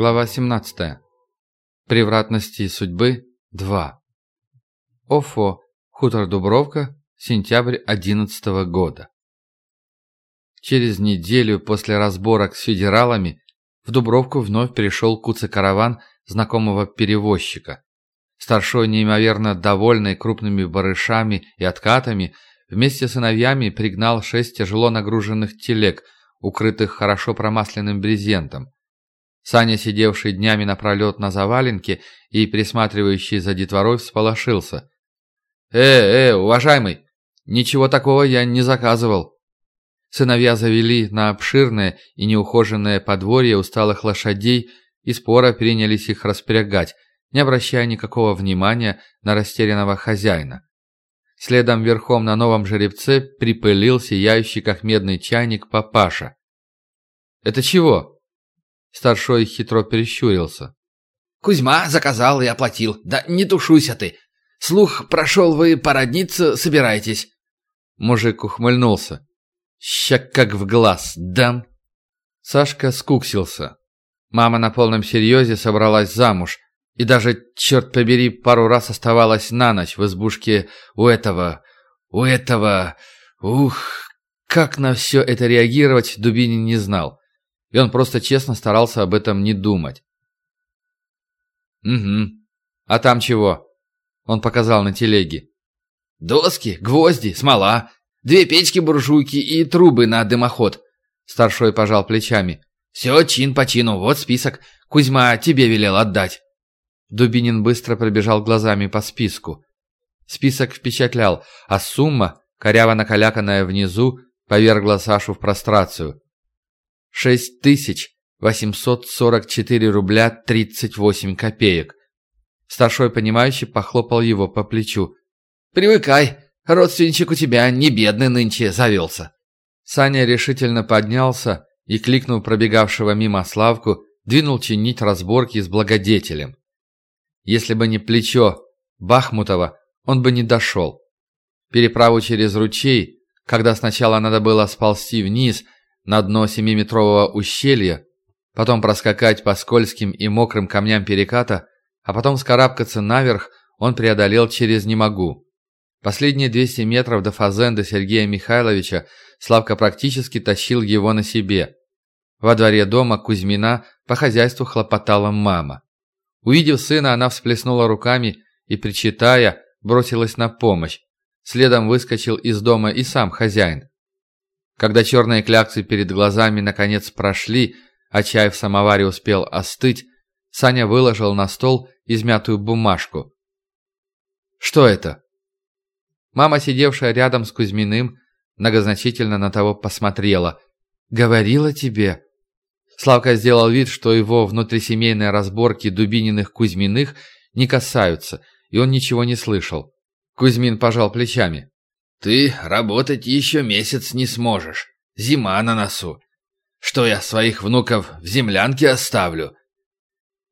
Глава 17. Превратности судьбы 2. Офо. Хутор Дубровка. Сентябрь 11 года. Через неделю после разборок с федералами в Дубровку вновь перешел куцекараван знакомого перевозчика. Старшой, неимоверно довольный крупными барышами и откатами, вместе с сыновьями пригнал шесть тяжело нагруженных телег, укрытых хорошо промасленным брезентом. Саня, сидевший днями напролет на заваленке и присматривающий за детворой, всполошился. «Э, э, уважаемый, ничего такого я не заказывал». Сыновья завели на обширное и неухоженное подворье усталых лошадей и споро принялись их распрягать, не обращая никакого внимания на растерянного хозяина. Следом верхом на новом жеребце припылил сияющий, как медный чайник, папаша. «Это чего?» Старшой хитро перещурился. «Кузьма заказал и оплатил. Да не тушуйся ты. Слух прошел, вы породниться собираетесь». Мужик ухмыльнулся. «Ща как в глаз дам». Сашка скуксился. Мама на полном серьезе собралась замуж. И даже, черт побери, пару раз оставалась на ночь в избушке у этого... у этого... Ух, как на все это реагировать, Дубинин не знал. И он просто честно старался об этом не думать. «Угу. А там чего?» Он показал на телеге. «Доски, гвозди, смола, две печки-буржуйки и трубы на дымоход». Старшой пожал плечами. «Все чин по чину, вот список. Кузьма тебе велел отдать». Дубинин быстро пробежал глазами по списку. Список впечатлял, а сумма, коряво накаляканная внизу, повергла Сашу в прострацию. Шесть тысяч восемьсот сорок четыре рубля тридцать восемь копеек. Старшой понимающий похлопал его по плечу. «Привыкай, родственничек у тебя не бедный нынче завелся». Саня решительно поднялся и, кликнув пробегавшего мимо Славку, двинул чинить разборки с благодетелем. Если бы не плечо Бахмутова, он бы не дошел. Переправу через ручей, когда сначала надо было сползти вниз на дно семиметрового ущелья, потом проскакать по скользким и мокрым камням переката, а потом скарабкаться наверх, он преодолел через «не могу». Последние 200 метров до фазенды Сергея Михайловича Славка практически тащил его на себе. Во дворе дома Кузьмина по хозяйству хлопотала мама. Увидев сына, она всплеснула руками и, причитая, бросилась на помощь. Следом выскочил из дома и сам хозяин. Когда черные кляксы перед глазами наконец прошли, а чай в самоваре успел остыть, Саня выложил на стол измятую бумажку. «Что это?» Мама, сидевшая рядом с Кузьминым, многозначительно на того посмотрела. «Говорила тебе?» Славка сделал вид, что его внутрисемейные разборки Дубининых-Кузьминых не касаются, и он ничего не слышал. Кузьмин пожал плечами. «Ты работать еще месяц не сможешь. Зима на носу. Что я своих внуков в землянке оставлю?»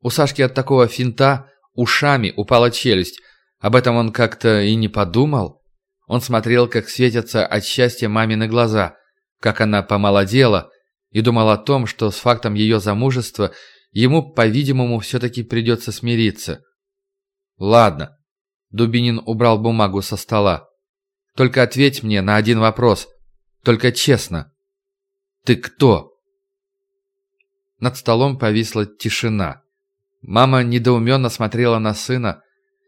У Сашки от такого финта ушами упала челюсть. Об этом он как-то и не подумал. Он смотрел, как светятся от счастья мамины глаза, как она помолодела, и думал о том, что с фактом ее замужества ему, по-видимому, все-таки придется смириться. «Ладно». Дубинин убрал бумагу со стола. «Только ответь мне на один вопрос. Только честно. Ты кто?» Над столом повисла тишина. Мама недоуменно смотрела на сына.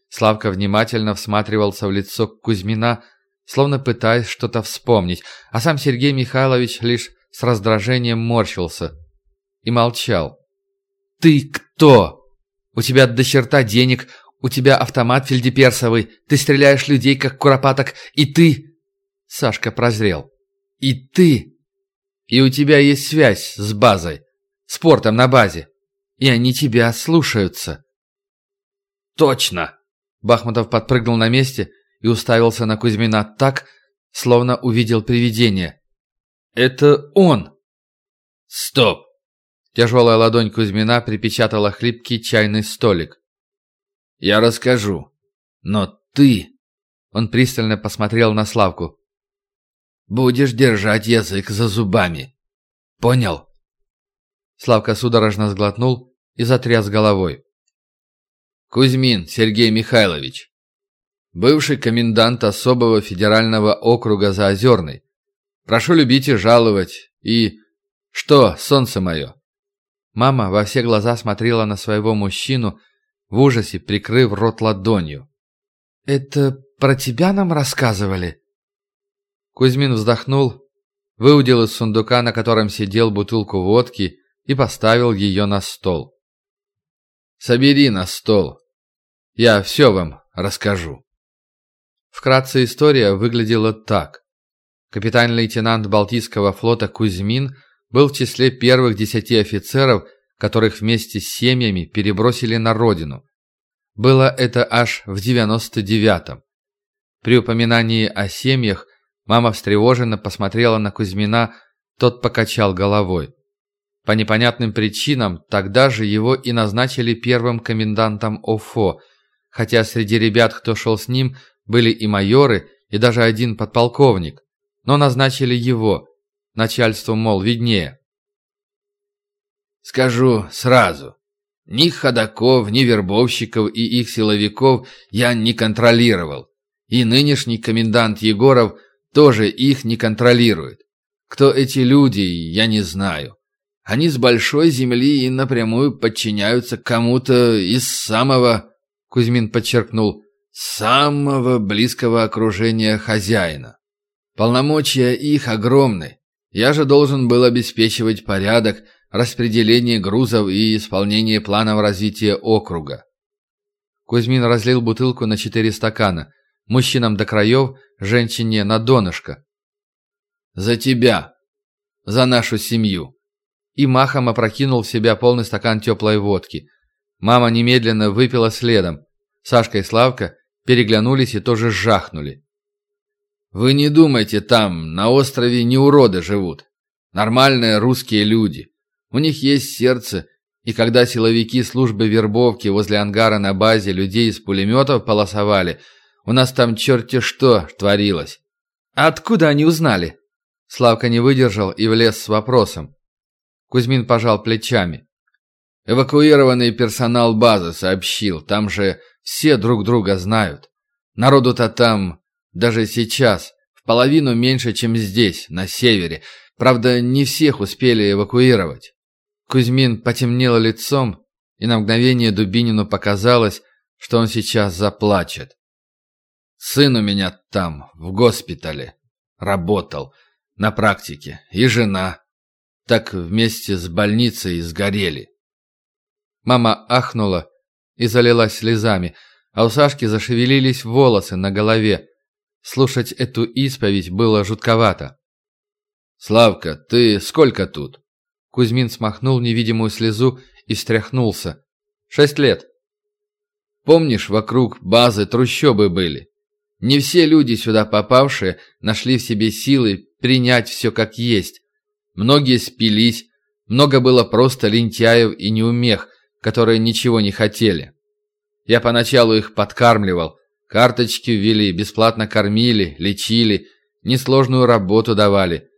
Славка внимательно всматривался в лицо Кузьмина, словно пытаясь что-то вспомнить, а сам Сергей Михайлович лишь с раздражением морщился и молчал. «Ты кто? У тебя до черта денег, у тебя автомат фельдеперсовый, ты стреляешь людей, как куропаток, и ты...» Сашка прозрел. «И ты...» «И у тебя есть связь с базой, спортом на базе, и они тебя слушаются». «Точно!» Бахмутов подпрыгнул на месте и уставился на Кузьмина так, словно увидел привидение. Это он!» «Стоп!» Тяжелая ладонь Кузьмина припечатала хлипкий чайный столик. «Я расскажу. Но ты...» Он пристально посмотрел на Славку. «Будешь держать язык за зубами. Понял?» Славка судорожно сглотнул и затряс головой. Кузьмин Сергей Михайлович, бывший комендант особого федерального округа Заозерный. Прошу любить и жаловать. И... Что, солнце мое?» Мама во все глаза смотрела на своего мужчину, в ужасе прикрыв рот ладонью. «Это про тебя нам рассказывали?» Кузьмин вздохнул, выудил из сундука, на котором сидел бутылку водки, и поставил ее на стол. «Собери на стол. Я все вам расскажу». Вкратце история выглядела так. Капитан-лейтенант Балтийского флота Кузьмин был в числе первых десяти офицеров, которых вместе с семьями перебросили на родину. Было это аж в 99-м. При упоминании о семьях мама встревоженно посмотрела на Кузьмина, тот покачал головой. По непонятным причинам тогда же его и назначили первым комендантом ОФО, хотя среди ребят, кто шел с ним, были и майоры, и даже один подполковник. Но назначили его. Начальству, мол, виднее. Скажу сразу. Ни ходаков, ни вербовщиков и их силовиков я не контролировал. И нынешний комендант Егоров тоже их не контролирует. Кто эти люди, я не знаю. Они с большой земли и напрямую подчиняются кому-то из самого, Кузьмин подчеркнул, самого близкого окружения хозяина. Полномочия их огромны. Я же должен был обеспечивать порядок, распределение грузов и исполнение планов развития округа. Кузьмин разлил бутылку на четыре стакана. Мужчинам до краев, женщине на донышко. «За тебя! За нашу семью!» И махом опрокинул в себя полный стакан теплой водки. Мама немедленно выпила следом. Сашка и Славка переглянулись и тоже жахнули. «Вы не думайте, там, на острове, не уроды живут. Нормальные русские люди. У них есть сердце, и когда силовики службы вербовки возле ангара на базе людей из пулеметов полосовали, у нас там черти что творилось. А откуда они узнали? Славка не выдержал и влез с вопросом. Кузьмин пожал плечами. Эвакуированный персонал базы сообщил, там же все друг друга знают. Народу-то там, даже сейчас, в половину меньше, чем здесь, на севере. Правда, не всех успели эвакуировать. Кузьмин потемнело лицом, и на мгновение Дубинину показалось, что он сейчас заплачет. Сын у меня там, в госпитале, работал, на практике, и жена. Так вместе с больницей сгорели. Мама ахнула и залилась слезами, а у Сашки зашевелились волосы на голове. Слушать эту исповедь было жутковато. «Славка, ты сколько тут?» Кузьмин смахнул невидимую слезу и встряхнулся. «Шесть лет». «Помнишь, вокруг базы трущобы были? Не все люди, сюда попавшие, нашли в себе силы принять все как есть. Многие спились, много было просто лентяев и неумех, которые ничего не хотели. Я поначалу их подкармливал, карточки ввели, бесплатно кормили, лечили, несложную работу давали.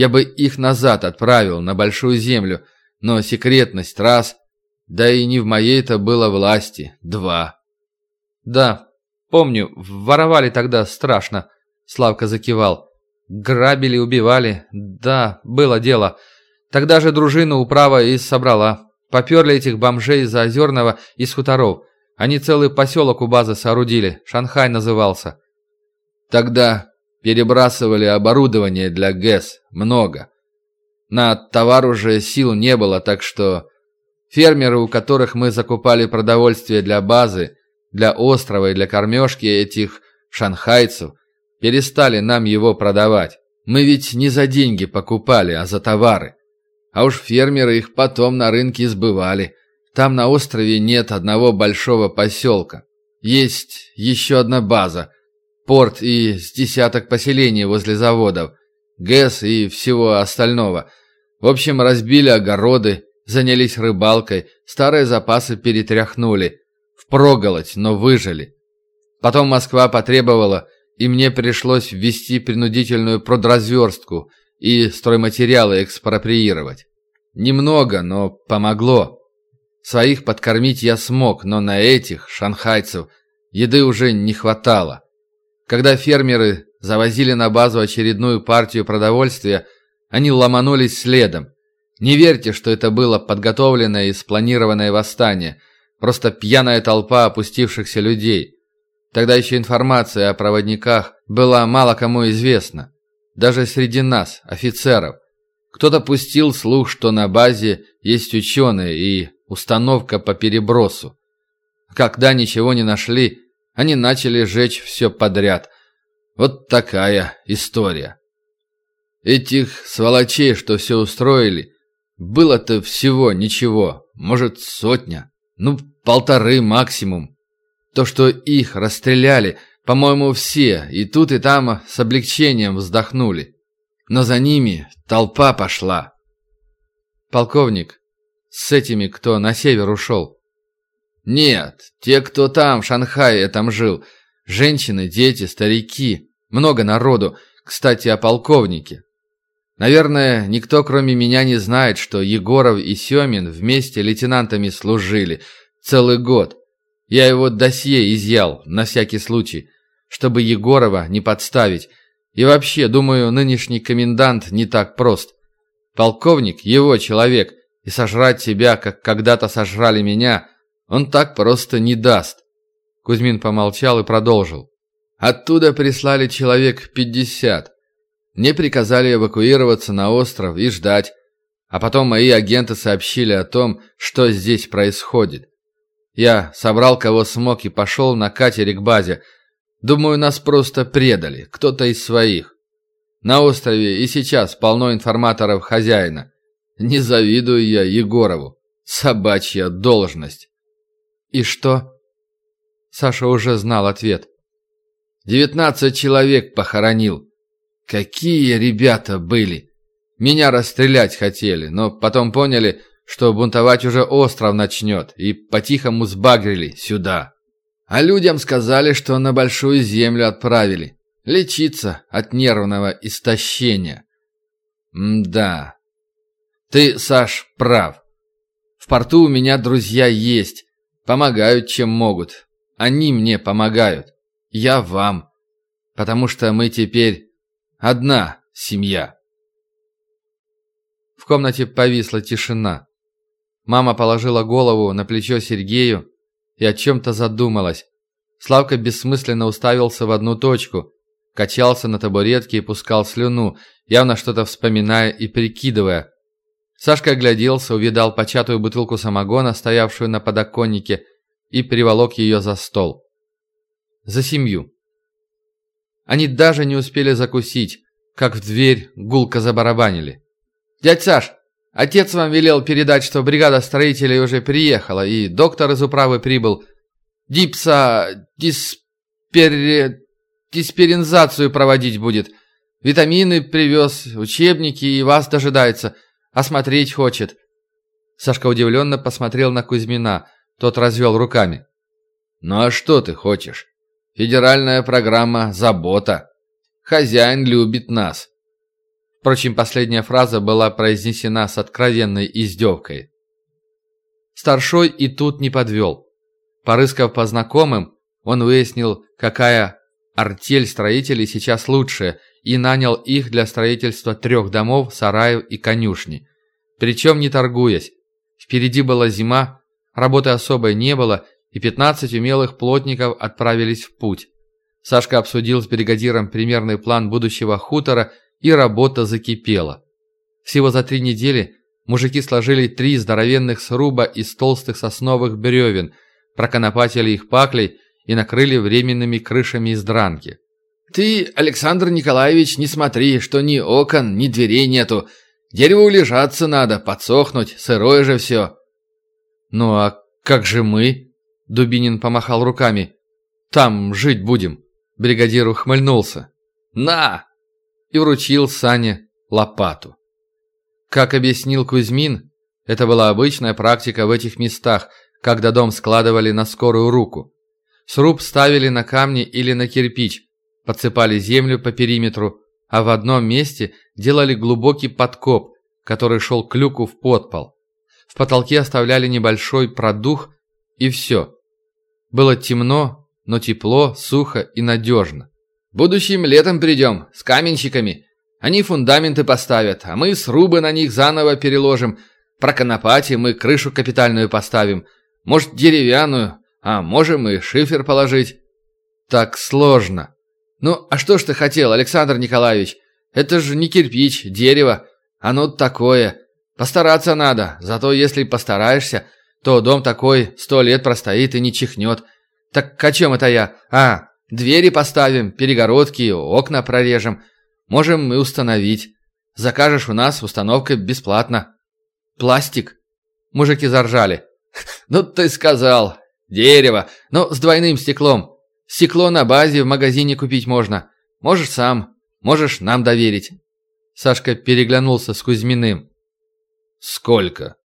Я бы их назад отправил, на Большую Землю, но секретность – раз, да и не в моей-то было власти – два. «Да, помню, воровали тогда страшно», – Славка закивал. «Грабили, убивали, да, было дело. Тогда же дружину управа и собрала. Поперли этих бомжей из Озерного из хуторов. Они целый поселок у базы соорудили, Шанхай назывался». «Тогда Перебрасывали оборудование для ГЭС. Много. На товар уже сил не было, так что... Фермеры, у которых мы закупали продовольствие для базы, для острова и для кормежки этих шанхайцев, перестали нам его продавать. Мы ведь не за деньги покупали, а за товары. А уж фермеры их потом на рынке сбывали. Там на острове нет одного большого поселка. Есть еще одна база – порт и с десяток поселений возле заводов, ГЭС и всего остального. В общем, разбили огороды, занялись рыбалкой, старые запасы перетряхнули. Впроголодь, но выжили. Потом Москва потребовала, и мне пришлось ввести принудительную продразверстку и стройматериалы экспроприировать. Немного, но помогло. Своих подкормить я смог, но на этих, шанхайцев, еды уже не хватало. Когда фермеры завозили на базу очередную партию продовольствия, они ломанулись следом. Не верьте, что это было подготовленное и спланированное восстание. Просто пьяная толпа опустившихся людей. Тогда еще информация о проводниках была мало кому известна. Даже среди нас, офицеров. Кто-то пустил слух, что на базе есть ученые и установка по перебросу. Когда ничего не нашли, они начали жечь все подряд. Вот такая история. Этих сволочей, что все устроили, было-то всего ничего, может, сотня, ну, полторы максимум. То, что их расстреляли, по-моему, все, и тут и там с облегчением вздохнули. Но за ними толпа пошла. Полковник, с этими, кто на север ушел? Нет, те, кто там, в Шанхае там жил. Женщины, дети, старики. Много народу. Кстати, о полковнике. Наверное, никто, кроме меня, не знает, что Егоров и Семин вместе лейтенантами служили. Целый год. Я его досье изъял, на всякий случай, чтобы Егорова не подставить. И вообще, думаю, нынешний комендант не так прост. Полковник – его человек, и сожрать себя, как когда-то сожрали меня, он так просто не даст. Кузьмин помолчал и продолжил. Оттуда прислали человек пятьдесят. Мне приказали эвакуироваться на остров и ждать. А потом мои агенты сообщили о том, что здесь происходит. Я собрал кого смог и пошел на катере к базе. Думаю, нас просто предали, кто-то из своих. На острове и сейчас полно информаторов хозяина. Не завидую я Егорову. Собачья должность. И что? Саша уже знал ответ. Девятнадцать человек похоронил. Какие ребята были! Меня расстрелять хотели, но потом поняли, что бунтовать уже остров начнет, и по-тихому сбагрили сюда. А людям сказали, что на большую землю отправили. Лечиться от нервного истощения. М-да. Ты, Саш, прав. В порту у меня друзья есть. Помогают, чем могут. Они мне помогают. Я вам. Потому что мы теперь Одна семья. В комнате повисла тишина. Мама положила голову на плечо Сергею и о чем-то задумалась. Славка бессмысленно уставился в одну точку, качался на табуретке и пускал слюну, явно что-то вспоминая и прикидывая. Сашка огляделся, увидал початую бутылку самогона, стоявшую на подоконнике, и приволок ее за стол. За семью. Они даже не успели закусить, как в дверь гулко забарабанили. «Дядь Саш, отец вам велел передать, что бригада строителей уже приехала, и доктор из управы прибыл. Дипса... диспер... дисперинзацию проводить будет. Витамины привез, учебники, и вас дожидается. Осмотреть хочет». Сашка удивленно посмотрел на Кузьмина. Тот развел руками. «Ну а что ты хочешь? Федеральная программа «Забота». Хозяин любит нас. Впрочем, последняя фраза была произнесена с откровенной издевкой. Старшой и тут не подвел. Порыскав по знакомым, он выяснил, какая артель строителей сейчас лучшая, и нанял их для строительства трех домов, сараев и конюшни. Причем не торгуясь. Впереди была зима, работы особой не было, и 15 умелых плотников отправились в путь. Сашка обсудил с бригадиром примерный план будущего хутора, и работа закипела. Всего за три недели мужики сложили три здоровенных сруба из толстых сосновых бревен, проконопатили их паклей и накрыли временными крышами из дранки. «Ты, Александр Николаевич, не смотри, что ни окон, ни дверей нету. Дереву лежаться надо, подсохнуть, сырое же все». «Ну а как же мы?» Дубинин помахал руками. «Там жить будем». Бригадир ухмыльнулся. «На!» и вручил Сане лопату. Как объяснил Кузьмин, это была обычная практика в этих местах, когда дом складывали на скорую руку. Сруб ставили на камни или на кирпич, подсыпали землю по периметру, а в одном месте делали глубокий подкоп, который шел к люку в подпол. В потолке оставляли небольшой продух, и все. Было темно, но тепло, сухо и надежно. «Будущим летом придем, с каменщиками. Они фундаменты поставят, а мы срубы на них заново переложим. Проконопатим и крышу капитальную поставим. Может, деревянную, а можем и шифер положить». «Так сложно». «Ну, а что ж ты хотел, Александр Николаевич? Это же не кирпич, дерево. Оно такое. Постараться надо, зато если постараешься, то дом такой сто лет простоит и не чихнет. Так о чем это я? А, двери поставим, перегородки, окна прорежем. Можем и установить. Закажешь у нас, установка бесплатно. Пластик. Мужики заржали. Ну ты сказал. Дерево, но с двойным стеклом. Стекло на базе в магазине купить можно. Можешь сам, можешь нам доверить. Сашка переглянулся с Кузьминым. «Сколько?»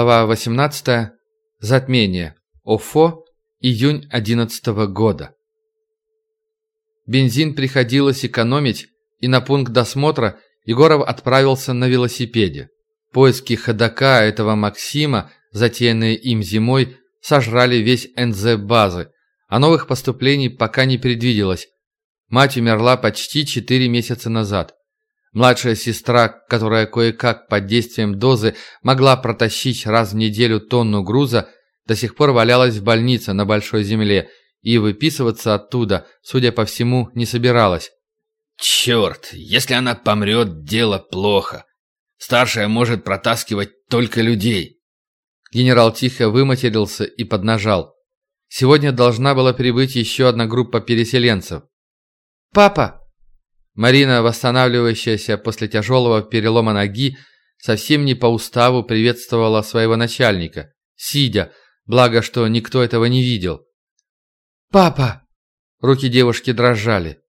Глава 18. Затмение. Офо. Июнь 11 года. Бензин приходилось экономить, и на пункт досмотра Егоров отправился на велосипеде. Поиски ходока этого Максима, затеянные им зимой, сожрали весь НЗ базы, а новых поступлений пока не предвиделось. Мать умерла почти 4 месяца назад. Младшая сестра, которая кое-как под действием дозы могла протащить раз в неделю тонну груза, до сих пор валялась в больнице на Большой Земле и выписываться оттуда, судя по всему, не собиралась. «Черт, если она помрет, дело плохо. Старшая может протаскивать только людей». Генерал тихо выматерился и поднажал. Сегодня должна была прибыть еще одна группа переселенцев. «Папа!» Марина, восстанавливающаяся после тяжелого перелома ноги, совсем не по уставу приветствовала своего начальника, сидя, Благо, что никто этого не видел. «Папа!» Руки девушки дрожали.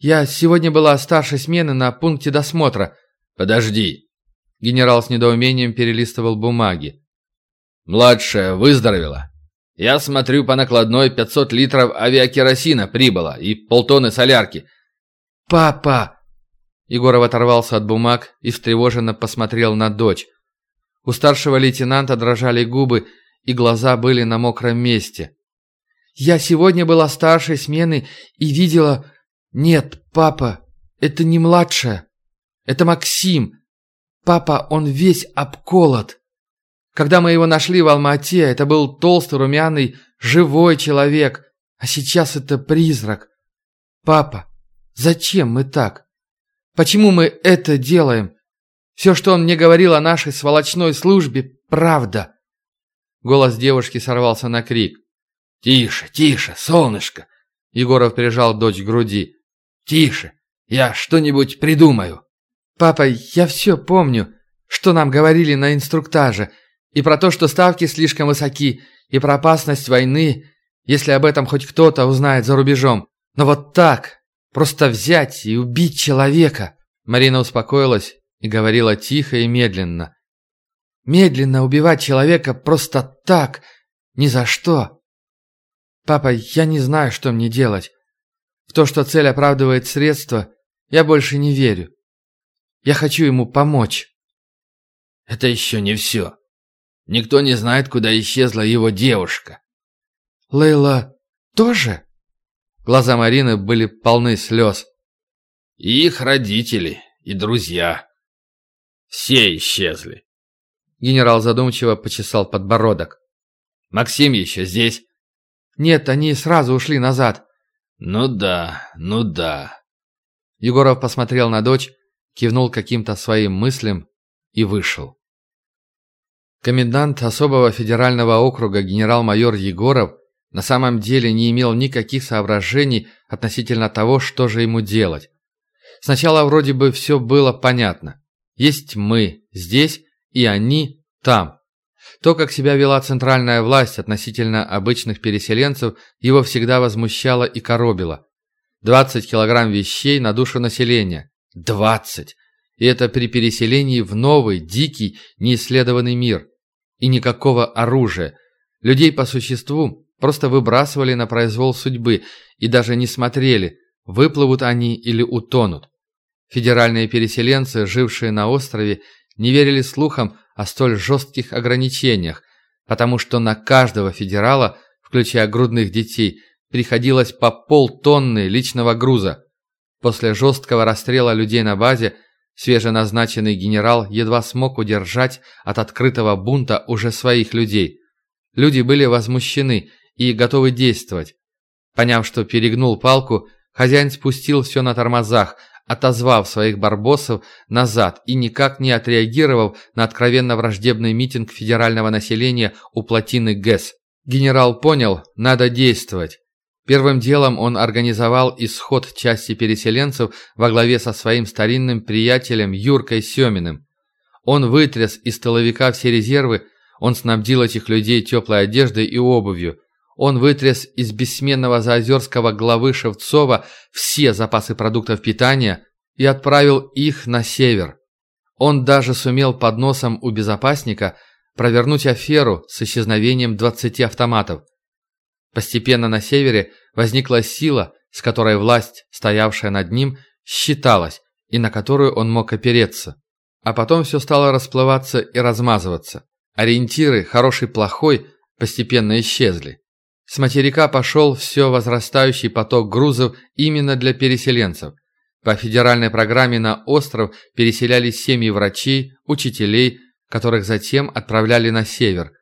«Я сегодня была старшей смены на пункте досмотра». «Подожди!» Генерал с недоумением перелистывал бумаги. «Младшая выздоровела. Я смотрю, по накладной 500 литров авиакеросина прибыло и полтонны солярки». «Папа!» Егоров оторвался от бумаг и встревоженно посмотрел на дочь. У старшего лейтенанта дрожали губы, и глаза были на мокром месте. «Я сегодня была старшей смены и видела... Нет, папа, это не младшая. Это Максим. Папа, он весь обколот. Когда мы его нашли в Алма-Ате, это был толстый, румяный, живой человек, а сейчас это призрак. Папа, зачем мы так? Почему мы это делаем? Все, что он мне говорил о нашей сволочной службе, правда. Голос девушки сорвался на крик. «Тише, тише, солнышко!» Егоров прижал дочь к груди. «Тише, я что-нибудь придумаю». «Папа, я все помню, что нам говорили на инструктаже, и про то, что ставки слишком высоки, и про опасность войны, если об этом хоть кто-то узнает за рубежом. Но вот так, просто взять и убить человека...» Марина успокоилась и говорила тихо и медленно. Медленно убивать человека просто так, ни за что. Папа, я не знаю, что мне делать. В то, что цель оправдывает средства, я больше не верю. Я хочу ему помочь. Это еще не все. Никто не знает, куда исчезла его девушка. Лейла тоже? Глаза Марины были полны слез. И их родители, и друзья. Все исчезли. Генерал задумчиво почесал подбородок. «Максим еще здесь?» «Нет, они сразу ушли назад». «Ну да, ну да». Егоров посмотрел на дочь, кивнул каким-то своим мыслям и вышел. Комендант особого федерального округа генерал-майор Егоров на самом деле не имел никаких соображений относительно того, что же ему делать. Сначала вроде бы все было понятно. Есть мы здесь, и они там. То, как себя вела центральная власть относительно обычных переселенцев, его всегда возмущало и коробило. 20 килограмм вещей на душу населения. 20! И это при переселении в новый, дикий, неисследованный мир. И никакого оружия. Людей по существу просто выбрасывали на произвол судьбы и даже не смотрели, выплывут они или утонут. Федеральные переселенцы, жившие на острове, не верили слухам о столь жестких ограничениях, потому что на каждого федерала, включая грудных детей, приходилось по полтонны личного груза. После жесткого расстрела людей на базе свеженазначенный генерал едва смог удержать от открытого бунта уже своих людей. Люди были возмущены и готовы действовать. Поняв, что перегнул палку, хозяин спустил все на тормозах, отозвав своих барбосов назад и никак не отреагировав на откровенно враждебный митинг федерального населения у плотины ГЭС. Генерал понял, надо действовать. Первым делом он организовал исход части переселенцев во главе со своим старинным приятелем Юркой Семиным. Он вытряс из тыловика все резервы, он снабдил этих людей теплой одеждой и обувью, он вытряс из бессменного заозерского главы Шевцова все запасы продуктов питания и отправил их на север. Он даже сумел под носом у безопасника провернуть аферу с исчезновением 20 автоматов. Постепенно на севере возникла сила, с которой власть, стоявшая над ним, считалась и на которую он мог опереться. А потом все стало расплываться и размазываться. Ориентиры, хороший-плохой, постепенно исчезли. С материка пошел все возрастающий поток грузов именно для переселенцев. По федеральной программе на остров переселялись семьи врачей, учителей, которых затем отправляли на север.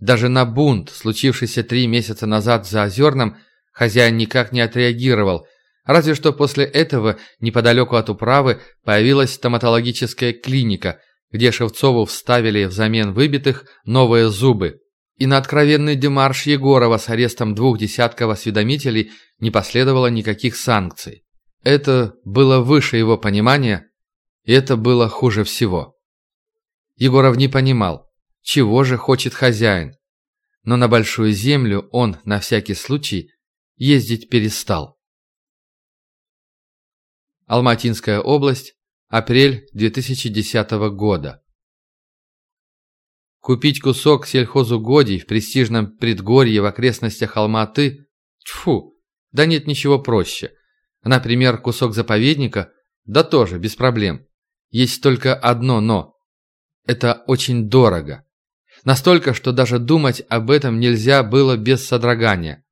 Даже на бунт, случившийся три месяца назад за Озерном, хозяин никак не отреагировал, разве что после этого неподалеку от управы появилась стоматологическая клиника, где Шевцову вставили взамен выбитых новые зубы и на откровенный демарш Егорова с арестом двух десятков осведомителей не последовало никаких санкций. Это было выше его понимания, и это было хуже всего. Егоров не понимал, чего же хочет хозяин, но на Большую Землю он, на всякий случай, ездить перестал. Алматинская область, апрель 2010 года. Купить кусок сельхозугодий в престижном предгорье в окрестностях Алматы – тьфу, да нет ничего проще. Например, кусок заповедника – да тоже, без проблем. Есть только одно «но». Это очень дорого. Настолько, что даже думать об этом нельзя было без содрогания.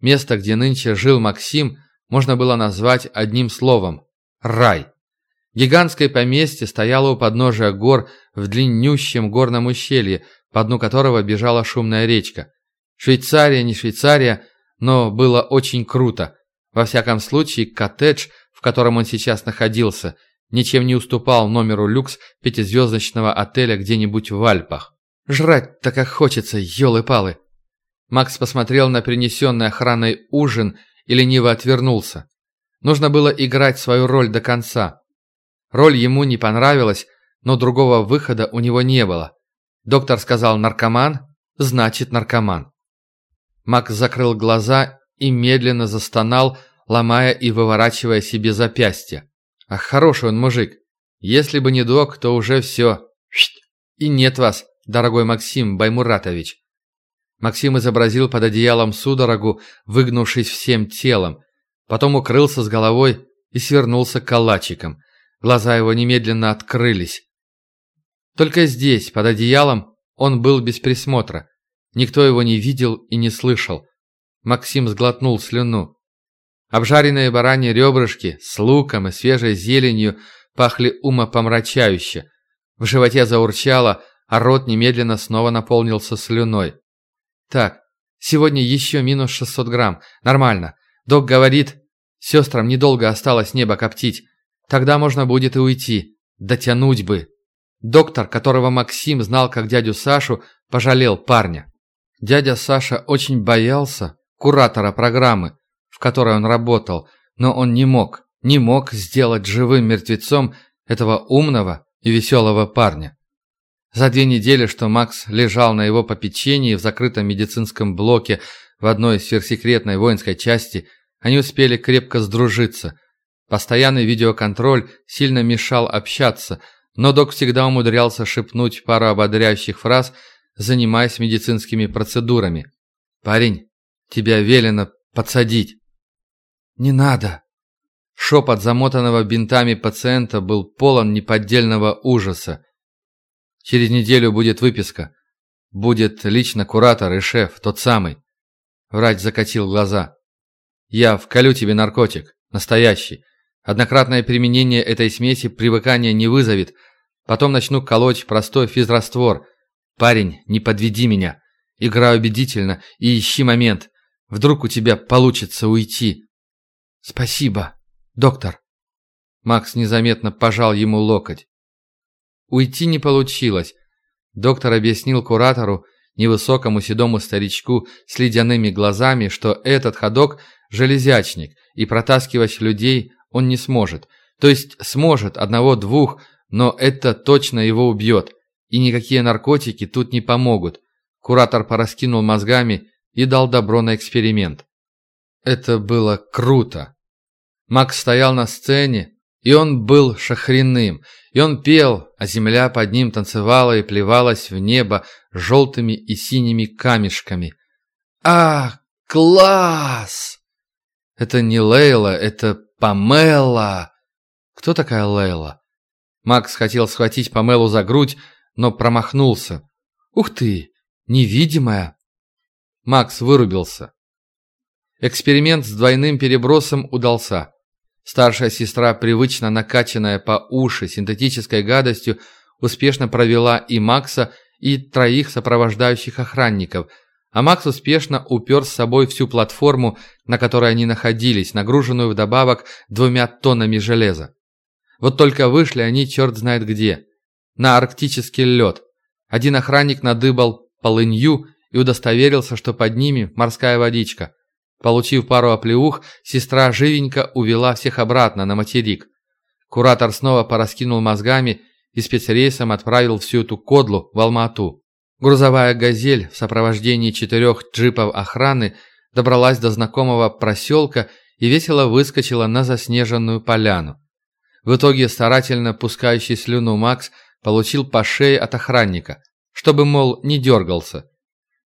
Место, где нынче жил Максим, можно было назвать одним словом – рай. Гигантское поместье стояло у подножия гор в длиннющем горном ущелье, по дну которого бежала шумная речка. Швейцария не Швейцария, но было очень круто. Во всяком случае, коттедж, в котором он сейчас находился, ничем не уступал номеру люкс пятизвездочного отеля где-нибудь в Альпах. «Жрать-то как хочется, елы-палы!» Макс посмотрел на принесенный охраной ужин и лениво отвернулся. Нужно было играть свою роль до конца. Роль ему не понравилась, но другого выхода у него не было. Доктор сказал «наркоман», значит «наркоман». Макс закрыл глаза и медленно застонал, ломая и выворачивая себе запястье. Ах, хороший он мужик. Если бы не док, то уже все. И нет вас, дорогой Максим Баймуратович. Максим изобразил под одеялом судорогу, выгнувшись всем телом. Потом укрылся с головой и свернулся калачиком. Глаза его немедленно открылись. Только здесь, под одеялом, он был без присмотра. Никто его не видел и не слышал. Максим сглотнул слюну. Обжаренные бараньи ребрышки с луком и свежей зеленью пахли умопомрачающе. В животе заурчало, а рот немедленно снова наполнился слюной. «Так, сегодня еще минус 600 грамм. Нормально. Док говорит, сестрам недолго осталось небо коптить. Тогда можно будет и уйти. Дотянуть бы. Доктор, которого Максим знал как дядю Сашу, пожалел парня. Дядя Саша очень боялся куратора программы, в которой он работал, но он не мог, не мог сделать живым мертвецом этого умного и веселого парня. За две недели, что Макс лежал на его попечении в закрытом медицинском блоке в одной сверхсекретной воинской части, они успели крепко сдружиться. Постоянный видеоконтроль сильно мешал общаться, но док всегда умудрялся шепнуть пару ободряющих фраз, занимаясь медицинскими процедурами. «Парень, тебя велено подсадить». «Не надо». Шепот замотанного бинтами пациента был полон неподдельного ужаса. Через неделю будет выписка. Будет лично куратор и шеф, тот самый. Врач закатил глаза. Я вколю тебе наркотик. Настоящий. Однократное применение этой смеси привыкания не вызовет. Потом начну колоть простой физраствор. Парень, не подведи меня. Играй убедительно и ищи момент. Вдруг у тебя получится уйти. Спасибо, доктор. Макс незаметно пожал ему локоть. Уйти не получилось. Доктор объяснил куратору, невысокому седому старичку с ледяными глазами, что этот ходок – железячник, и протаскивать людей он не сможет. То есть сможет, одного-двух, но это точно его убьет. И никакие наркотики тут не помогут. Куратор пораскинул мозгами и дал добро на эксперимент. Это было круто. Макс стоял на сцене, и он был шахриным, и он пел, а земля под ним танцевала и плевалась в небо желтыми и синими камешками. «А, класс!» «Это не Лейла, это Памела!» «Кто такая Лейла?» Макс хотел схватить Памелу за грудь, но промахнулся. «Ух ты! Невидимая!» Макс вырубился. Эксперимент с двойным перебросом удался. Старшая сестра, привычно накачанная по уши синтетической гадостью, успешно провела и Макса, и троих сопровождающих охранников, а Макс успешно упер с собой всю платформу, на которой они находились, нагруженную вдобавок двумя тоннами железа. Вот только вышли они черт знает где. На арктический лед. Один охранник надыбал полынью и удостоверился, что под ними морская водичка. Получив пару оплеух, сестра живенько увела всех обратно на материк. Куратор снова пораскинул мозгами и спецрейсом отправил всю эту кодлу в Алмату. Грузовая «Газель» в сопровождении четырех джипов охраны добралась до знакомого проселка и весело выскочила на заснеженную поляну. В итоге старательно пускающий слюну Макс получил по шее от охранника, чтобы, мол, не дергался.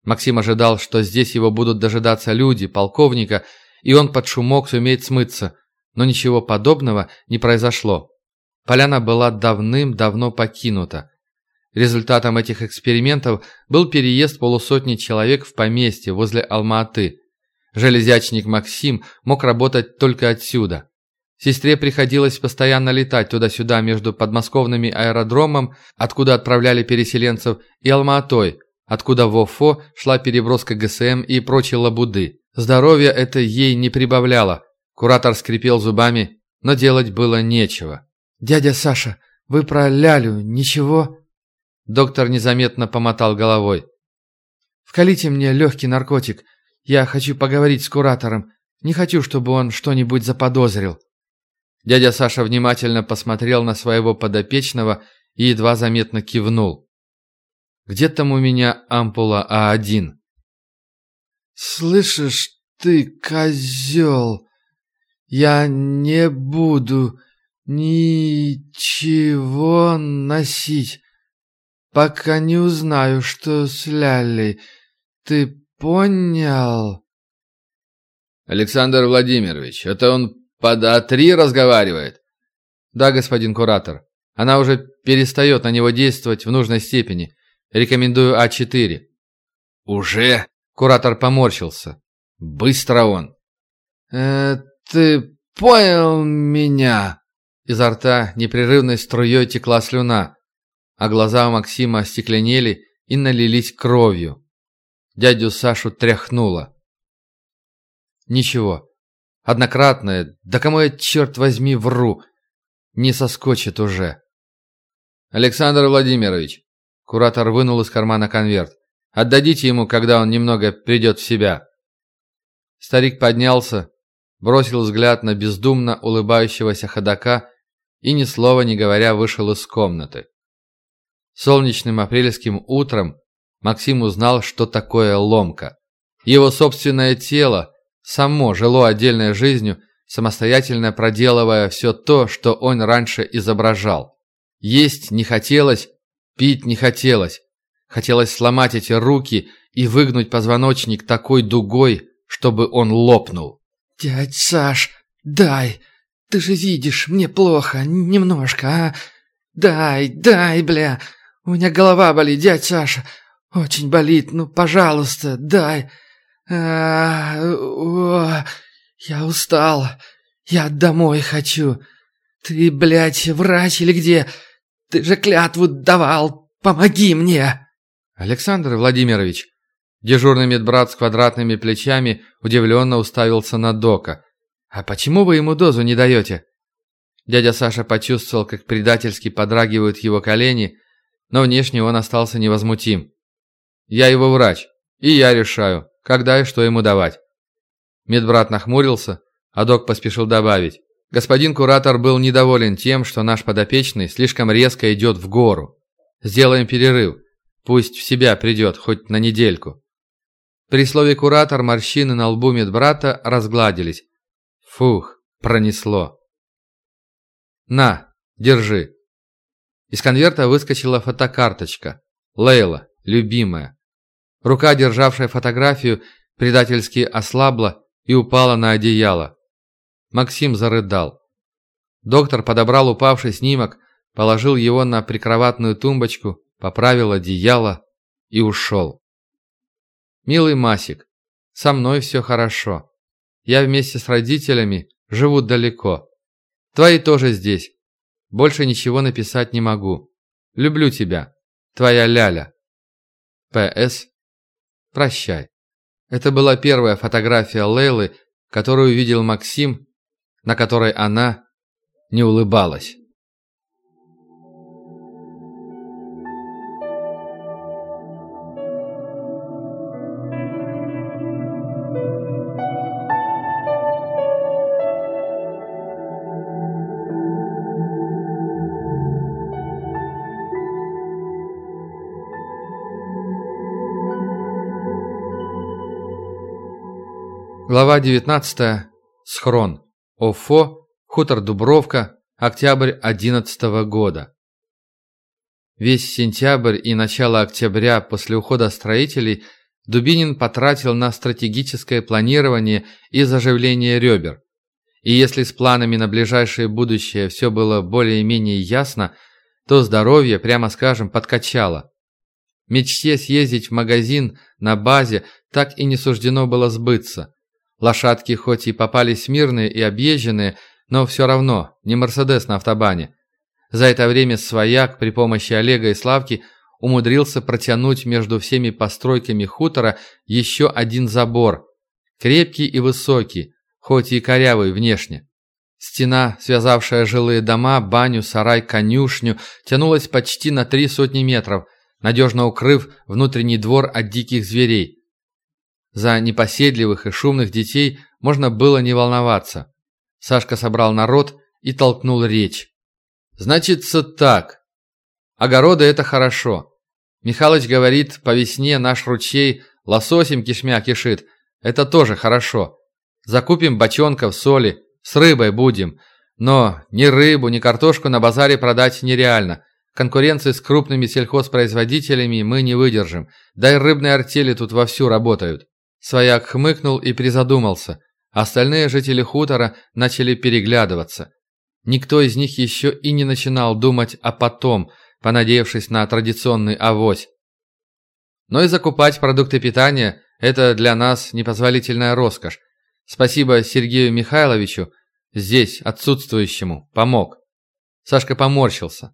Максим ожидал, что здесь его будут дожидаться люди, полковника, и он под шумок сумеет смыться, но ничего подобного не произошло. Поляна была давным-давно покинута. Результатом этих экспериментов был переезд полусотни человек в поместье возле Алма-Аты. Железячник Максим мог работать только отсюда. Сестре приходилось постоянно летать туда-сюда между подмосковными аэродромом, откуда отправляли переселенцев, и Алма-Атой – откуда в ОФО шла переброска ГСМ и прочей лабуды. Здоровье это ей не прибавляло. Куратор скрипел зубами, но делать было нечего. «Дядя Саша, вы про Лялю ничего?» Доктор незаметно помотал головой. «Вкалите мне легкий наркотик. Я хочу поговорить с куратором. Не хочу, чтобы он что-нибудь заподозрил». Дядя Саша внимательно посмотрел на своего подопечного и едва заметно кивнул. Где там у меня ампула А1? «Слышишь ты, козел, я не буду ничего носить, пока не узнаю, что с Лялей. Ты понял?» «Александр Владимирович, это он под А3 разговаривает?» «Да, господин куратор. Она уже перестает на него действовать в нужной степени. Рекомендую А4». «Уже?» Куратор поморщился. «Быстро он». «Э, «Ты понял меня?» Изо рта непрерывной струей текла слюна, а глаза Максима остекленели и налились кровью. Дядю Сашу тряхнуло. «Ничего. Однократное, да кому я, черт возьми, вру, не соскочит уже». «Александр Владимирович, Куратор вынул из кармана конверт. «Отдадите ему, когда он немного придет в себя». Старик поднялся, бросил взгляд на бездумно улыбающегося ходока и, ни слова не говоря, вышел из комнаты. Солнечным апрельским утром Максим узнал, что такое ломка. Его собственное тело само жило отдельной жизнью, самостоятельно проделывая все то, что он раньше изображал. Есть не хотелось, пить не хотелось. Хотелось сломать эти руки и выгнуть позвоночник такой дугой, чтобы он лопнул. «Дядь Саш, дай! Ты же видишь, мне плохо, немножко, а? Дай, дай, бля! У меня голова болит, дядь Саша! Очень болит, ну, пожалуйста, дай! А, о, я устал, я домой хочу! Ты, блядь, врач или где? Ты же клятву давал, помоги мне!» «Александр Владимирович!» Дежурный медбрат с квадратными плечами удивленно уставился на Дока. «А почему вы ему дозу не даете?» Дядя Саша почувствовал, как предательски подрагивают его колени, но внешне он остался невозмутим. «Я его врач, и я решаю, когда и что ему давать». Медбрат нахмурился, а док поспешил добавить. Господин куратор был недоволен тем, что наш подопечный слишком резко идет в гору. Сделаем перерыв. Пусть в себя придет хоть на недельку. При слове «куратор» морщины на лбу медбрата разгладились. Фух, пронесло. «На, держи». Из конверта выскочила фотокарточка. Лейла, любимая. Рука, державшая фотографию, предательски ослабла и упала на одеяло. Максим зарыдал. Доктор подобрал упавший снимок, положил его на прикроватную тумбочку, поправил одеяло и ушел. «Милый Масик, со мной все хорошо. Я вместе с родителями живу далеко. Твои тоже здесь. Больше ничего написать не могу. Люблю тебя. Твоя Ляля. П.С. Прощай. Это была первая фотография Лейлы, которую видел Максим, на которой она не улыбалась. Глава 19. Схрон. ОФО. Хутор Дубровка. Октябрь 11 года. Весь сентябрь и начало октября после ухода строителей Дубинин потратил на стратегическое планирование и заживление ребер. И если с планами на ближайшее будущее все было более-менее ясно, то здоровье, прямо скажем, подкачало. Мечте съездить в магазин на базе так и не суждено было сбыться – Лошадки хоть и попались мирные и объезженные, но все равно не Мерседес на автобане. За это время свояк при помощи Олега и Славки умудрился протянуть между всеми постройками хутора еще один забор. Крепкий и высокий, хоть и корявый внешне. Стена, связавшая жилые дома, баню, сарай, конюшню, тянулась почти на три сотни метров, надежно укрыв внутренний двор от диких зверей. За непоседливых и шумных детей можно было не волноваться. Сашка собрал народ и толкнул речь. «Значится так. Огороды – это хорошо. Михалыч говорит, по весне наш ручей лососем кишмя кишит. Это тоже хорошо. Закупим бочонков соли, с рыбой будем. Но ни рыбу, ни картошку на базаре продать нереально. Конкуренции с крупными сельхозпроизводителями мы не выдержим. Да и рыбные артели тут вовсю работают. Свояк хмыкнул и призадумался. Остальные жители хутора начали переглядываться. Никто из них еще и не начинал думать о потом, понадеявшись на традиционный авось. Но и закупать продукты питания – это для нас непозволительная роскошь. Спасибо Сергею Михайловичу, здесь, отсутствующему, помог. Сашка поморщился.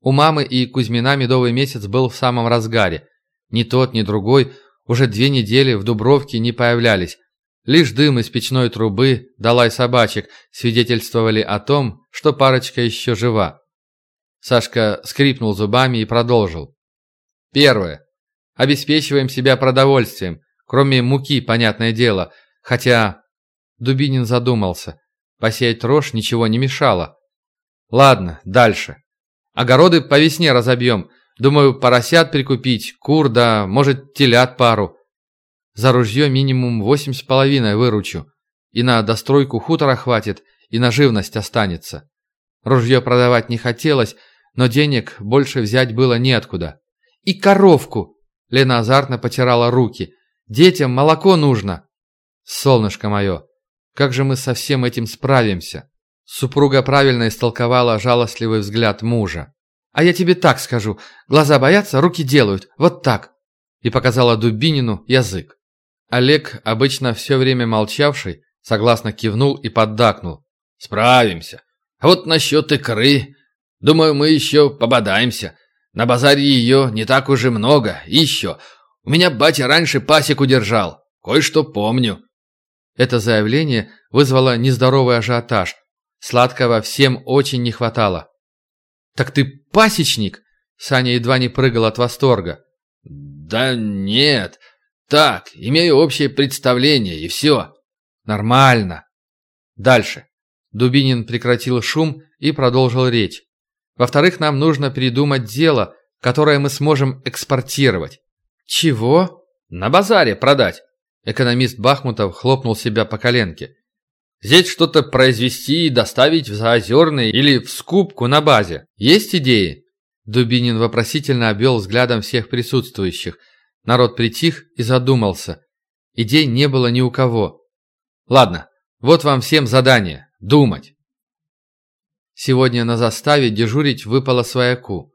У мамы и Кузьмина медовый месяц был в самом разгаре. Ни тот, ни другой – уже две недели в Дубровке не появлялись. Лишь дым из печной трубы, долай собачек, свидетельствовали о том, что парочка еще жива. Сашка скрипнул зубами и продолжил. Первое. Обеспечиваем себя продовольствием, кроме муки, понятное дело. Хотя... Дубинин задумался. Посеять рожь ничего не мешало. Ладно, дальше. Огороды по весне разобьем. Думаю, поросят прикупить, кур, да, может, телят пару. За ружье минимум восемь с половиной выручу. И на достройку хутора хватит, и на живность останется. Ружье продавать не хотелось, но денег больше взять было неоткуда. И коровку! Лена азартно потирала руки. Детям молоко нужно. Солнышко мое, как же мы со всем этим справимся? Супруга правильно истолковала жалостливый взгляд мужа. «А я тебе так скажу. Глаза боятся, руки делают. Вот так!» И показала Дубинину язык. Олег, обычно все время молчавший, согласно кивнул и поддакнул. «Справимся. А вот насчет икры. Думаю, мы еще пободаемся. На базаре ее не так уж и много. И еще. У меня батя раньше пасеку держал. Кое-что помню». Это заявление вызвало нездоровый ажиотаж. Сладкого всем очень не хватало. «Так ты пасечник?» Саня едва не прыгал от восторга. «Да нет. Так, имею общее представление, и все». «Нормально». Дальше. Дубинин прекратил шум и продолжил речь. «Во-вторых, нам нужно придумать дело, которое мы сможем экспортировать». «Чего?» «На базаре продать». Экономист Бахмутов хлопнул себя по коленке. Здесь что-то произвести и доставить в Заозерный или в Скупку на базе. Есть идеи?» Дубинин вопросительно обвел взглядом всех присутствующих. Народ притих и задумался. Идей не было ни у кого. «Ладно, вот вам всем задание. Думать». Сегодня на заставе дежурить выпало свояку.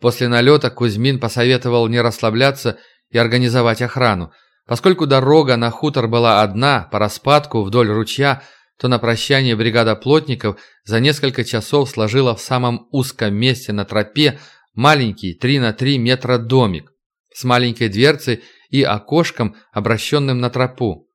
После налета Кузьмин посоветовал не расслабляться и организовать охрану, Поскольку дорога на хутор была одна, по распадку вдоль ручья, то на прощание бригада плотников за несколько часов сложила в самом узком месте на тропе маленький 3 на 3 метра домик с маленькой дверцей и окошком, обращенным на тропу.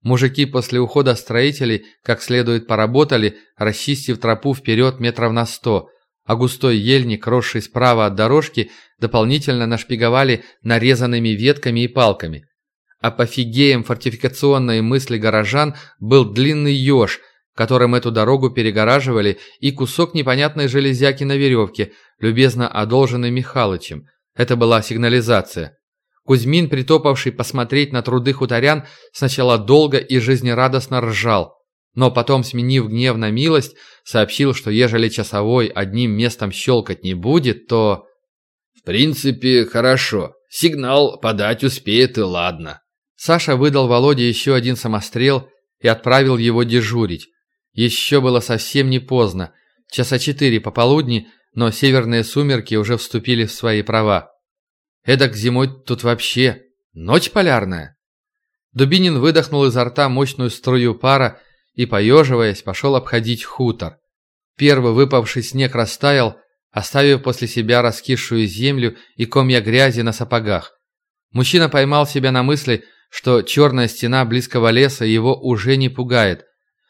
Мужики после ухода строителей как следует поработали, расчистив тропу вперед метров на сто, а густой ельник, росший справа от дорожки, дополнительно нашпиговали нарезанными ветками и палками – Апофигеем фортификационной мысли горожан был длинный еж, которым эту дорогу перегораживали, и кусок непонятной железяки на веревке, любезно одолженный Михалычем. Это была сигнализация. Кузьмин, притопавший посмотреть на труды хуторян, сначала долго и жизнерадостно ржал, но потом, сменив гнев на милость, сообщил, что ежели часовой одним местом щелкать не будет, то... «В принципе, хорошо. Сигнал подать успеет и ладно. Саша выдал Володе еще один самострел и отправил его дежурить. Еще было совсем не поздно, часа четыре пополудни, но северные сумерки уже вступили в свои права. Эдак зимой тут вообще ночь полярная. Дубинин выдохнул изо рта мощную струю пара и, поеживаясь, пошел обходить хутор. Первый выпавший снег растаял, оставив после себя раскисшую землю и комья грязи на сапогах. Мужчина поймал себя на мысли, что черная стена близкого леса его уже не пугает,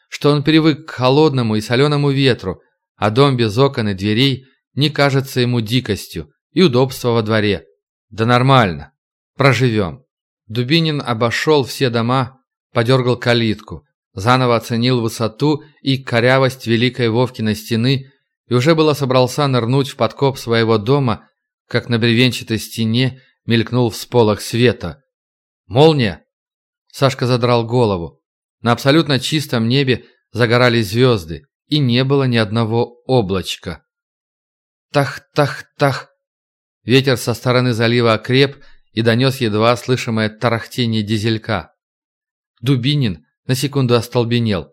что он привык к холодному и соленому ветру, а дом без окон и дверей не кажется ему дикостью и удобство во дворе. Да нормально. Проживем. Дубинин обошел все дома, подергал калитку, заново оценил высоту и корявость великой Вовкиной стены и уже было собрался нырнуть в подкоп своего дома, как на бревенчатой стене мелькнул всполох света. «Молния!» Сашка задрал голову. На абсолютно чистом небе загорались звезды, и не было ни одного облачка. Тах-тах-тах! Ветер со стороны залива окреп и донес едва слышимое тарахтение дизелька. Дубинин на секунду остолбенел.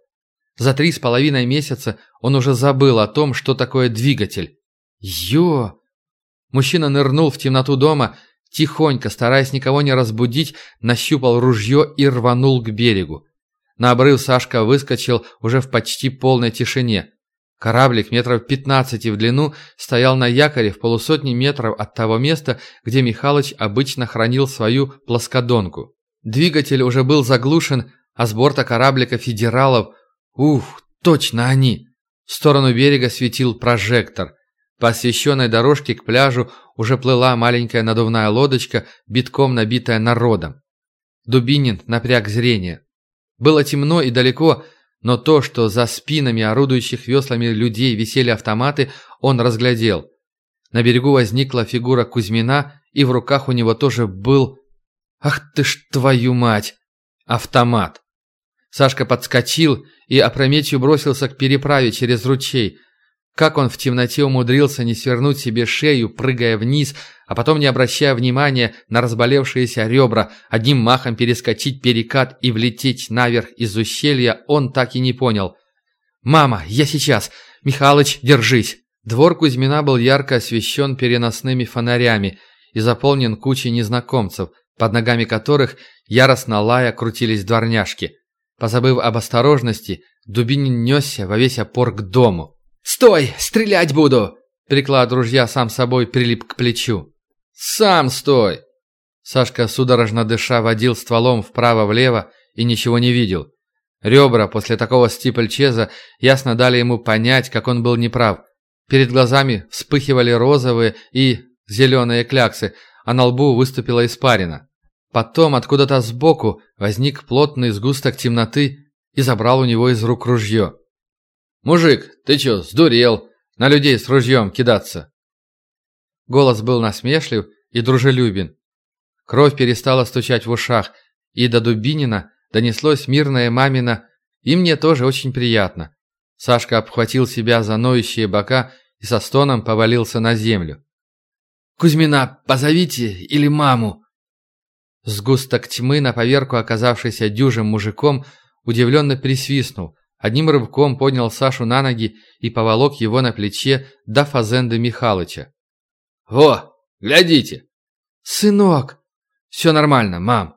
За три с половиной месяца он уже забыл о том, что такое двигатель. Ё! Мужчина нырнул в темноту дома Тихонько, стараясь никого не разбудить, нащупал ружье и рванул к берегу. На обрыв Сашка выскочил уже в почти полной тишине. Кораблик метров пятнадцати в длину стоял на якоре в полусотни метров от того места, где Михалыч обычно хранил свою плоскодонку. Двигатель уже был заглушен, а с борта кораблика федералов... Ух, точно они! В сторону берега светил прожектор. По освещенной дорожке к пляжу уже плыла маленькая надувная лодочка, битком набитая народом. Дубинин напряг зрение. Было темно и далеко, но то, что за спинами орудующих веслами людей висели автоматы, он разглядел. На берегу возникла фигура Кузьмина, и в руках у него тоже был... Ах ты ж твою мать! Автомат! Сашка подскочил и опрометью бросился к переправе через ручей. Как он в темноте умудрился не свернуть себе шею, прыгая вниз, а потом, не обращая внимания на разболевшиеся ребра, одним махом перескочить перекат и влететь наверх из ущелья, он так и не понял. «Мама, я сейчас! Михалыч, держись!» Двор Кузьмина был ярко освещен переносными фонарями и заполнен кучей незнакомцев, под ногами которых, яростно лая, крутились дворняжки. Позабыв об осторожности, Дубинин несся во весь опор к дому. «Стой! Стрелять буду!» Приклад ружья сам собой прилип к плечу. «Сам стой!» Сашка, судорожно дыша, водил стволом вправо-влево и ничего не видел. Ребра после такого стипльчеза ясно дали ему понять, как он был неправ. Перед глазами вспыхивали розовые и зеленые кляксы, а на лбу выступила испарина. Потом откуда-то сбоку возник плотный сгусток темноты и забрал у него из рук ружье. «Мужик, ты чё, сдурел? На людей с ружьем кидаться?» Голос был насмешлив и дружелюбен. Кровь перестала стучать в ушах, и до Дубинина донеслось мирное мамино «И мне тоже очень приятно». Сашка обхватил себя за ноющие бока и со стоном повалился на землю. «Кузьмина, позовите или маму!» Сгусток тьмы, на поверку оказавшийся дюжим мужиком, удивленно присвистнул, одним рывком поднял Сашу на ноги и поволок его на плече до Фазенды Михалыча. «Во, глядите!» «Сынок!» «Все нормально, мам!»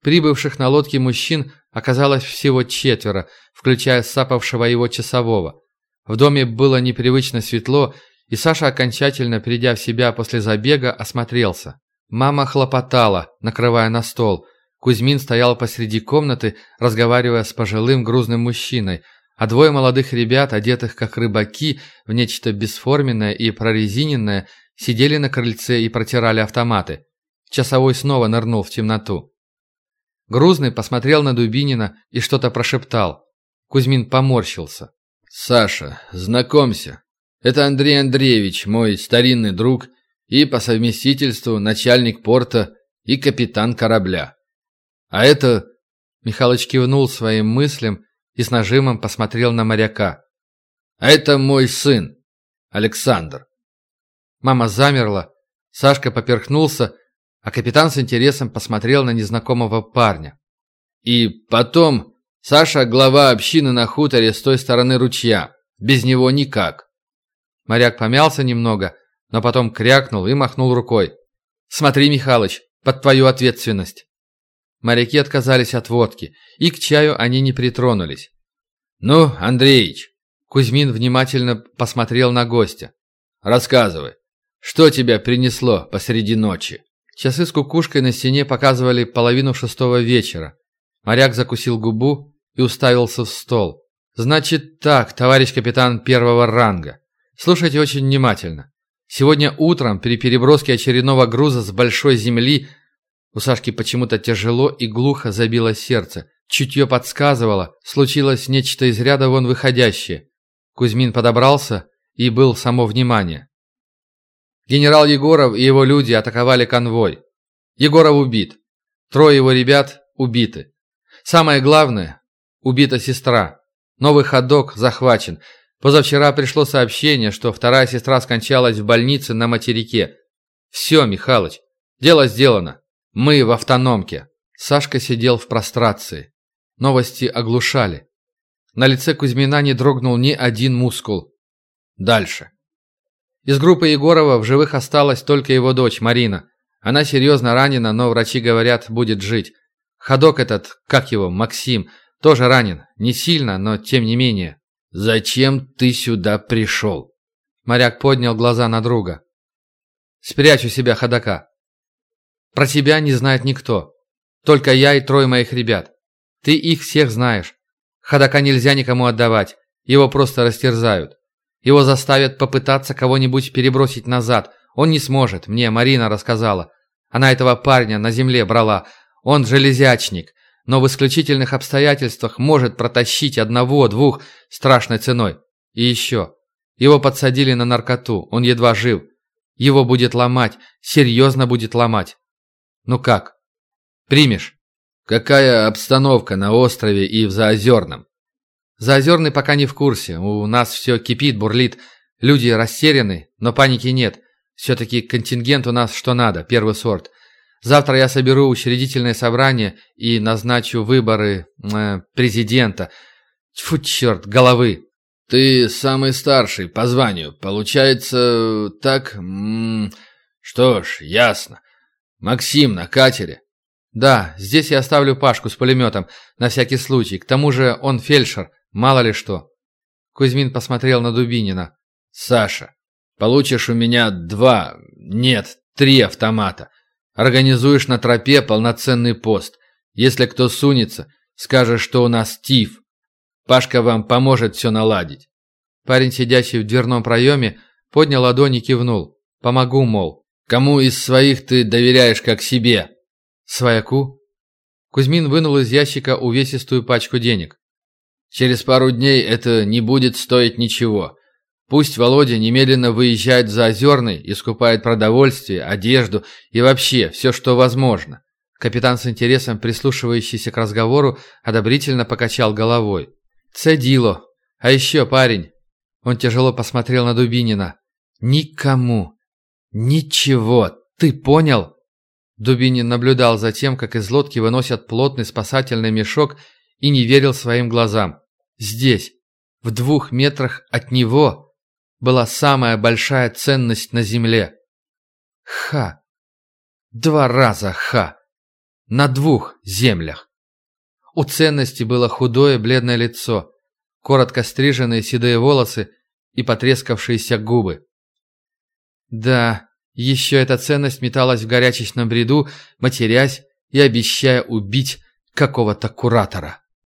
Прибывших на лодке мужчин оказалось всего четверо, включая сапавшего его часового. В доме было непривычно светло, и Саша, окончательно придя в себя после забега, осмотрелся. Мама хлопотала, накрывая на стол. Кузьмин стоял посреди комнаты, разговаривая с пожилым грузным мужчиной, а двое молодых ребят, одетых как рыбаки, в нечто бесформенное и прорезиненное, сидели на крыльце и протирали автоматы. Часовой снова нырнул в темноту. Грузный посмотрел на Дубинина и что-то прошептал. Кузьмин поморщился. «Саша, знакомься. Это Андрей Андреевич, мой старинный друг и по совместительству начальник порта и капитан корабля. А это...» Михалыч кивнул своим мыслям и с нажимом посмотрел на моряка. «А это мой сын, Александр». Мама замерла, Сашка поперхнулся, а капитан с интересом посмотрел на незнакомого парня. «И потом Саша – глава общины на хуторе с той стороны ручья. Без него никак». Моряк помялся немного, но потом крякнул и махнул рукой. «Смотри, Михалыч, под твою ответственность». Моряки отказались от водки, и к чаю они не притронулись. «Ну, Андреич», – Кузьмин внимательно посмотрел на гостя. «Рассказывай, что тебя принесло посреди ночи?» Часы с кукушкой на стене показывали половину шестого вечера. Моряк закусил губу и уставился в стол. «Значит так, товарищ капитан первого ранга. Слушайте очень внимательно. Сегодня утром при переброске очередного груза с большой земли у Сашки почему-то тяжело и глухо забило сердце. Чутье подсказывало, случилось нечто из ряда вон выходящее. Кузьмин подобрался и был само внимание. Генерал Егоров и его люди атаковали конвой. Егоров убит. Трое его ребят убиты. Самое главное, Убита сестра. Новый ходок захвачен. Позавчера пришло сообщение, что вторая сестра скончалась в больнице на материке. Все, Михалыч, дело сделано. Мы в автономке. Сашка сидел в прострации. Новости оглушали. На лице Кузьмина не дрогнул ни один мускул. Дальше. Из группы Егорова в живых осталась только его дочь Марина. Она серьезно ранена, но врачи говорят, будет жить. Ходок этот, как его, Максим – тоже ранен. Не сильно, но тем не менее. «Зачем ты сюда пришел?» Моряк поднял глаза на друга. «Спрячь у себя ходока. Про тебя не знает никто. Только я и трое моих ребят. Ты их всех знаешь. Ходока нельзя никому отдавать. Его просто растерзают. Его заставят попытаться кого-нибудь перебросить назад. Он не сможет, мне Марина рассказала. Она этого парня на земле брала. Он железячник но в исключительных обстоятельствах может протащить одного-двух страшной ценой. И еще. Его подсадили на наркоту, он едва жив. Его будет ломать, серьезно будет ломать. Ну как? Примешь? Какая обстановка на острове и в Заозерном? Заозерный пока не в курсе. У нас все кипит, бурлит. Люди растеряны, но паники нет. Все-таки контингент у нас что надо, первый сорт. Завтра я соберу учредительное собрание и назначу выборы э, президента. Тьфу, черт, головы. Ты самый старший по званию. Получается, так... М -м, что ж, ясно. Максим на катере. Да, здесь я оставлю Пашку с пулеметом, на всякий случай. К тому же он фельдшер, мало ли что. Кузьмин посмотрел на Дубинина. Саша, получишь у меня два, нет, три автомата. Организуешь на тропе полноценный пост. Если кто сунется, скажешь, что у нас ТИФ. Пашка вам поможет все наладить. Парень, сидящий в дверном проеме, поднял ладони и кивнул. Помогу, мол. Кому из своих ты доверяешь как себе? Свояку? Кузьмин вынул из ящика увесистую пачку денег. Через пару дней это не будет стоить ничего. Пусть Володя немедленно выезжает за Озерный и скупает продовольствие, одежду и вообще все, что возможно. Капитан с интересом, прислушивающийся к разговору, одобрительно покачал головой. «Цедило. А еще, парень...» Он тяжело посмотрел на Дубинина. «Никому. Ничего. Ты понял?» Дубинин наблюдал за тем, как из лодки выносят плотный спасательный мешок и не верил своим глазам. Здесь, в двух метрах от него, была самая большая ценность на земле. Ха! Два раза ха! На двух землях! У ценности было худое бледное лицо, коротко стриженные седые волосы и потрескавшиеся губы. Да, еще эта ценность металась в горячечном бреду, матерясь и обещая убить какого-то куратора.